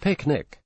Picnic.